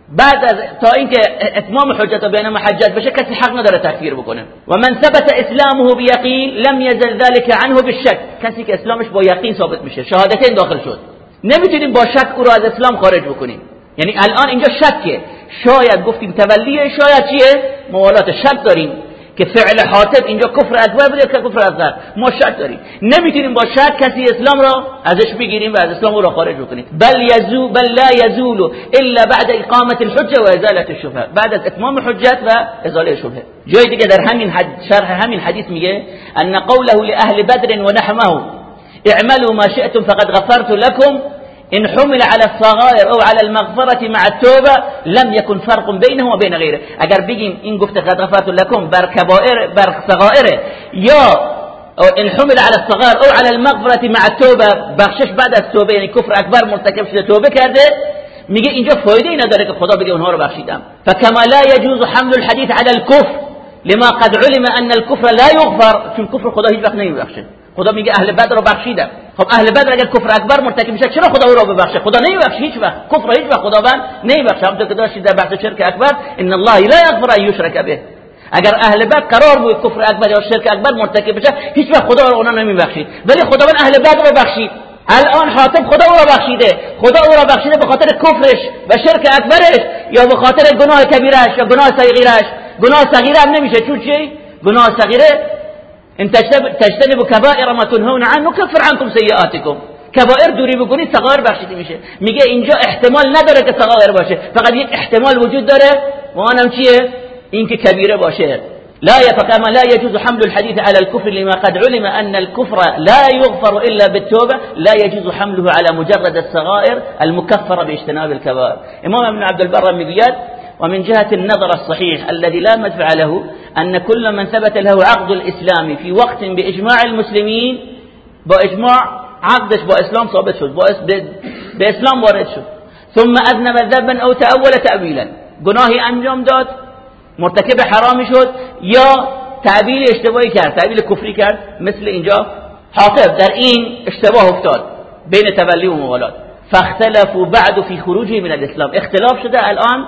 بعد از تا اینکه اتمام حجت بین محجت بشه کسی حق نداره تکفیر بکنه. و من ثبت اسلامه بیقین لم یزل ذلك عنه بالشک. کسی که اسلامش با یقین ثابت میشه شهادتین داخل شد. نمی‌تونیم با شک او را از اسلام خارج بکنیم. یعنی الان اینجا شکه. شاید گفتیم تولیه شاید چیه؟ موالات شک داریم. که فعل حاطب اینجا کفر اکبر بوده که کفر اصغر ما شک داریم. نمیتونیم با شک کسی اسلام را ازش بگیریم و از اسلام را خارج بکنیم. بل یزو بل لا یزول الا بعد اقامة الحجة و ازالة الشبهة. بعد از اتمام حجت و ازالة شبهه جای دیگه در همین شرح همین حدیث میگه ان قوله لأهل بدر و نحمه اعملوا ما شئتم فقد غفرت لكم إن حمل على الصغائر أو على المغفرة مع التوبة لم يكن فرق بينه وبين غيره. اگر بگیم این گفته قد غفرت لكم بر كبائر بر صغائر. یا إن حمل على الصغائر أو على المغفرة مع التوبة بخشش بعد از توبه یعنی کفر اکبر مرتکب شدة توبة کرده میگه اینجا فایده ای نداره که خدا بگه اونها رو بخشیدم فكما لا يجوز حمل الحديث على الكفر لما قد علم أن الكفر لا يغفر چون کفر خدا هیچ وقت نمیبخشه خدا میگه أهل بدر رو بخشیدم خب اهل بدر اگر کفر اکبر مرتکب میشه چرا خدا او رو ببخشه؟ خدا نمیبخشه هیچ وقت. کفر هیچ وقت خداوند نمیبخشه. همونطور که داشتید در بحث شرک اکبر ان الله لا یغفر ان یشرک به. اگر اهل بدر قرار بود کفر اکبر یا شرک اکبر مرتکب بشه هیچ وقت خدا رو اونا نمیبخشید ولی خداوند اهل بدر رو بخشید الان حاتم خدا او را بخشیده. خدا او را بخشیده به خاطر کفرش و شرک اکبرش یا به خاطر گناه کبیرش یا گناه صغیرش. گناه صغیره هم نمیشه. چون چی؟ گناه صغیره إن تجتنبوا كبائر ما تنهون عنه نكفر عنكم سيئاتكم. کبائر دوری بکنید صغائر بخشیده میشه. میگه اینجا احتمال نداره که صغائر باشه. فقط یک احتمال وجود داره. و آنم چیه اینکه کبیره باشه. لا فكما لا يجوز حمل الحديث على الكفر لما قد علم أن الكفر لا يغفر إلا بالتوبة. لا يجوز حمله على مجرد الصغائر المكفرة باجتناب الكبائر. إمام ابن عبد البر مقياد ومن جهة النظر الصحيح الذي لا مدفع له أن كل من ثبت له عقد الإسلام في وقت بإجماع المسلمين بإجماع عقدش بإسلام ثابت شد بإسلام وارد شد. ثم أذنب ذنبا أو تأول تأويلا. گناهی انجام داد مرتکب حرامی شد یا تعبیر اشتباهی کرد تعبیر کفری کرد مثل اینجا حاطب در این اشتباه افتاد بین تولی و موالات فاختلفوا بعد في خروجه من الإسلام. اختلاف شده الآن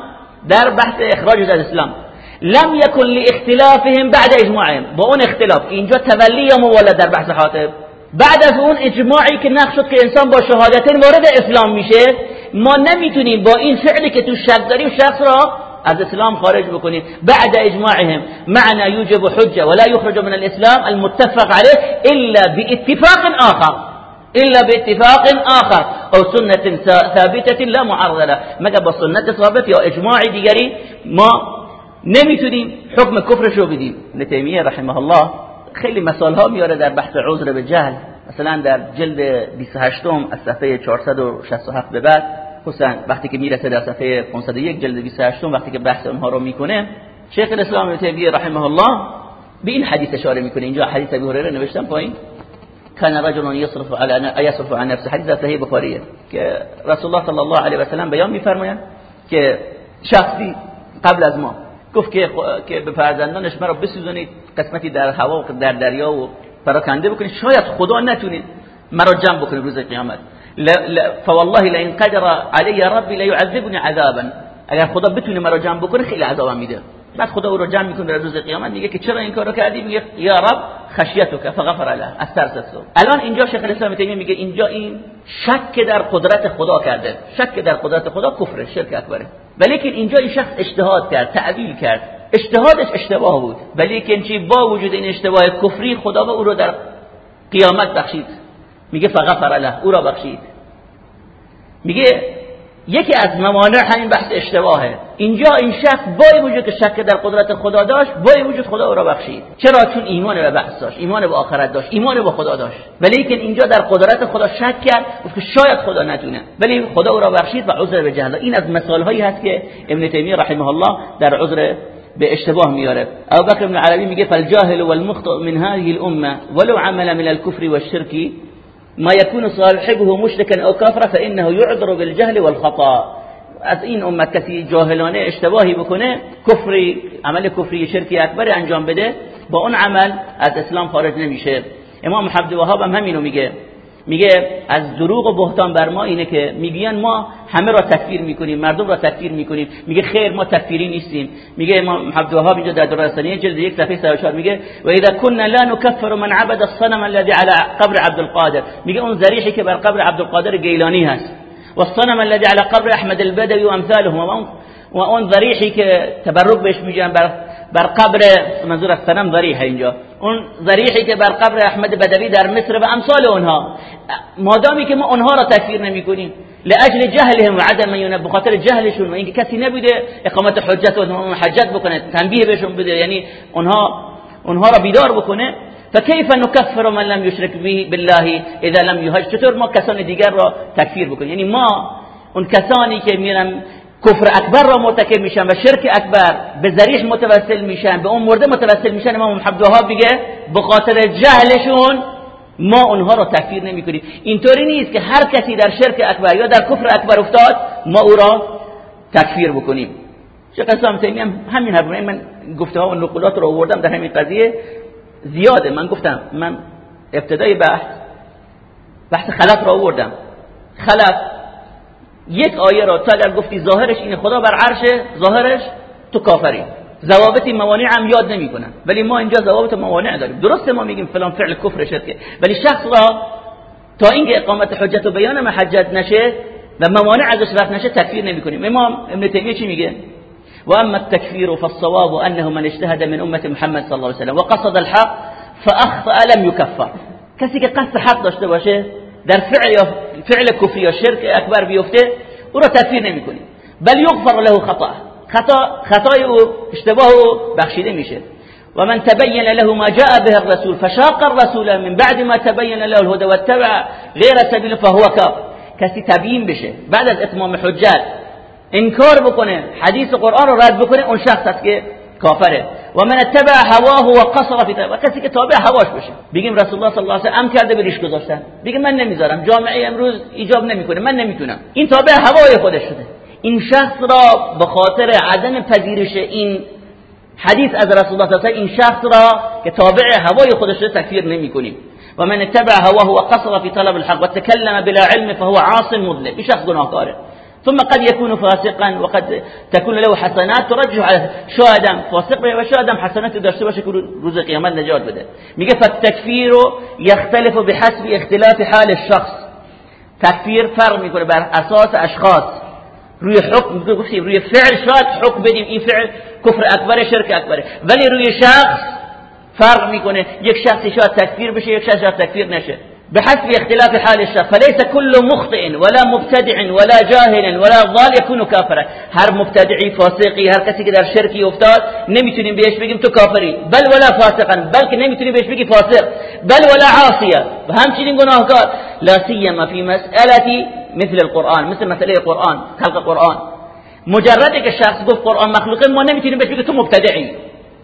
در بحث اخراج از اسلام لم يكن لاختلافهم بعد إجماعهم. با اون اختلاف. اینجا تولی یا موالات در بحث حاطب بعد از اون اجماعی که نقش شد که انسان با شهادتین وارد اسلام میشه ما نمیتونیم با این فعلی که تو شک داریم شخص را از اسلام خارج بکنیم. بعد اجماعهم. معنى يوجب حجة ولا يخرج من الاسلام المتفق عليه الا باتفاق آخر. الا باتفاق آخر. أو سنة ثابتة لا معرض له. مگر با سنت ثابت یا اجماع دیگری ما نمی‌تونیم حکم کفرش رو بدیم. ابن رحمه الله خیلی مثال ها میاره در بحث عذر به جهل. مثلا در جلد 28 از صفحه 467 به بعد حسین وقتی که می‌رسه در صفحه 501 جلد 28 وقتی که بحث اونها رو می‌کنه شیخ الاسلام ابن تیمیه رحمه الله به این حدیث اشاره می‌کنه. اینجا حدیث ابی هریره نوشتم پایین. كان رجل يصرف على يصرف عن نفسه. حدیث صحیح بخاریه که رسول الله صلی الله علیه و سلم بیان میفرمایند که شخصی قبل از ما گفت که که به فرزندانش مرا بسوزونید قسمتی در هوا و در دریا و پراکنده بکنید. شاید خدا نتونید مرا جمع بکنید روز قیامت. فوالله لئن قدر علی ربی لیعذبنی عذابا. اگر خدا بتونه مرا جمع بکنه خیلی عذابم میده. بعد خدا او رو جمع می‌کنه در روز قیامت میگه که چرا این کارو کردی؟ میگه یا رب خشیتک فغفر له از ترس تو الان اینجا شیخ الاسلام تیمیه میگه اینجا این شک در قدرت خدا کرده. شک در قدرت خدا کفر شرک اکبره. ولیکن اینجا این شخص اجتهاد کرد تعویل کرد. اجتهادش اشتباه بود. ولیکن چی؟ با وجود این اشتباه کفری خدا به او رو در قیامت بخشید. میگه فغفر له او را بخشید. میگه یکی از موانع همین بحث اشتباهه. اینجا این شک با وجود که شک در قدرت خدا داشت با وجود خدا او را بخشید. چرا؟ چون ایمان به بحث داشت ایمان به آخرت داشت ایمان به خدا داشت. ولی اینجا در قدرت خدا شک کرد که شاید خدا نتونه ولی خدا او را بخشید و عذر به جهل. این از مثال هایی هست که ابن تیمیه رحمه الله در عذر به اشتباه میاره. ابو بکر بن عربی میگه فالجاهل والمخطئ من هذه الامه ولو عمل من الكفر والشرك ما يكون صاحبه مشركا او كافرا فانه يعذر بالجهل والخطا از این امت کسی جاهلانه اشتباهی بکنه کفری عمل کفری شرکی اکبر انجام بده با اون عمل از اسلام خارج نمیشه. امام عبد الوهاب هم همینو میگه. میگه از دروغ و بهتان بر ما اینه که میگن ما همه را تکفیر می‌کنیم مردم را تکفیر می‌کنیم. میگه خیر ما تکفیری نیستیم. میگه امام عبدالوهاب اینجا در درستانی جلد یک صفحه 104 میگه و اذا كنا لا نكفر من عبد الصنم الذي على قبر عبد القادر. میگه اون ذریحی که بر قبر عبد القادر گیلانی هست. و الصنم الذي على قبر احمد البدوي و امثالهم. و اون ذریحی که تبرک بهش میگن بر بر قبر منظور از صنم ذریح اینجا. اون ذریحی که بر قبر احمد بدوی در مصر و امثال اونها. مادامی که ما اونها را تکفیر نمی کنیم. لاجل جهلهم و عدم ینب بخاطر جهلشون. و اینکه کسی نبوده اقامت حجت و حجت بکنه تنبیه بهشون بده. یعنی اونها اونها را بیدار بکنه. فكيف نكفر من لم يشرك به بالله اذا لم يهج ما کسان دیگر را تکفیر بکنیم؟ یعنی ما اون کسانی که میرن کفر اکبر را مرتکب میشن و شرک اکبر به ذریح متوسل میشن به اون مرده متوسل میشن. امام محمد وهاب میگه به خاطر جهلشون ما اونها را تکفیر نمی‌کنیم. اینطوری نیست که هر کسی در شرک اکبر یا در کفر اکبر افتاد ما او را تکفیر بکنیم. شیخ اسلام تیمی هم همین من گفته ها و نقولات رو آوردم در همین قضیه. زیاده. من گفتم من ابتدای بحث بحث خلف را آوردم. خلف یک آیه را تا اگر گفتی ظاهرش اینه خدا بر عرشه ظاهرش تو کافری. ضوابط موانع هم یاد نمی‌کنن. ولی ما اینجا ضوابط موانع داریم. درسته ما میگیم فلان فعل کفر شرکه. ولی شخص را تا اینکه اقامت حجت و بیان محجت نشه و موانع ازش رفت نشه تکفیر نمی‌کنیم. امام ابن تیمیه چی میگه؟ واما التكفير فالصواب انه من اجتهد من امه محمد صلى الله عليه وسلم وقصد الحق فاخطا لم يكفر کسی که قصد حق داشته باشه در فعل یا فعل کفری یا شرک اکبر بیفته او را تکفیر نمی‌کنیم بل یغفر له خطا خطا خطای او اشتباه او بخشیده میشه. و من تبین له ما جاء به الرسول فشاق الرسول من بعد ما تبین له الهدى واتبع غیر سبیل فهو کافر کسی تبیین بشه بعد از اتمام حجت انکار بکنه حدیث قرآن رو رد بکنه اون شخص است که کافره. و من اتبع هواه و قصر فی و کسی که تابع هواش بشه بگیم رسول الله صلی الله علیه و ام کرده بریش گذاشتن. بگیم من نمی‌ذارم. جامعه امروز ایجاب نمی‌کنه. من نمی‌تونم. این تابع هوای خودش شده. این شخص را به خاطر عدم پذیرش این حدیث از رسول الله صلی این شخص را که تابع هوای خودش را تکفیر نمی‌کنیم. و من اتبع هواه و قصر فی طلب الحق و تکلم بلا علم فهو عاص مذنب این شخص گناهکاره. ثم قد يكون فاسقا وقد تكون له حسنات ترجح على شاهدم فاسق و شاهدم حسنات داشته باشه که روز قیامت نجات بده. میگه فالتکفیر يختلف بحسب اختلاف حال الشخص. تکفیر فرق می‌کنه بر اساس اشخاص. روی حکم گفتیم روی فعل شاید حکم بدیم این فعل کفر اکبر شرک اکبره ولی روی شخص فرق می‌کنه. یک شخصی شاید تکفیر بشه یک شخص شاید تکفیر نشه. بحسب اختلاف حال الشخص. فليس كل مخطئ ولا مبتدع ولا جاهل ولا ضال يكون كافرا. هر مبتدعی فاسقی هر کسی که در شرکی افتاد نمیتونیم بهش بگیم تو کافری. بل ولا فاسقا بلکه نمیتونیم بهش بگی فاسق. بل ولا عاصیا و همچنین گناهکار. لا سیما فی مسئله مثل القرآن مثل مسئله قرآن خلق قرآن. مجرد که شخص گفت قرآن مخلوقه ما نمیتونیم بهش بگیم تو مبتدعی.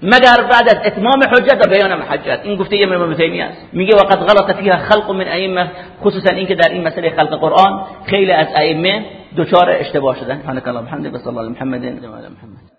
مگر بعد از اتمام حجت و بیان محجت این گفته امام تیمیه است. میگه وقد غلط فيها خلق من ائمه خصوصا اینکه در این مسئله خلق قرآن خیلی از ائمه دچار اشتباه شدن. سبحانك اللهم وبحمدك صلی الله محمد محمد.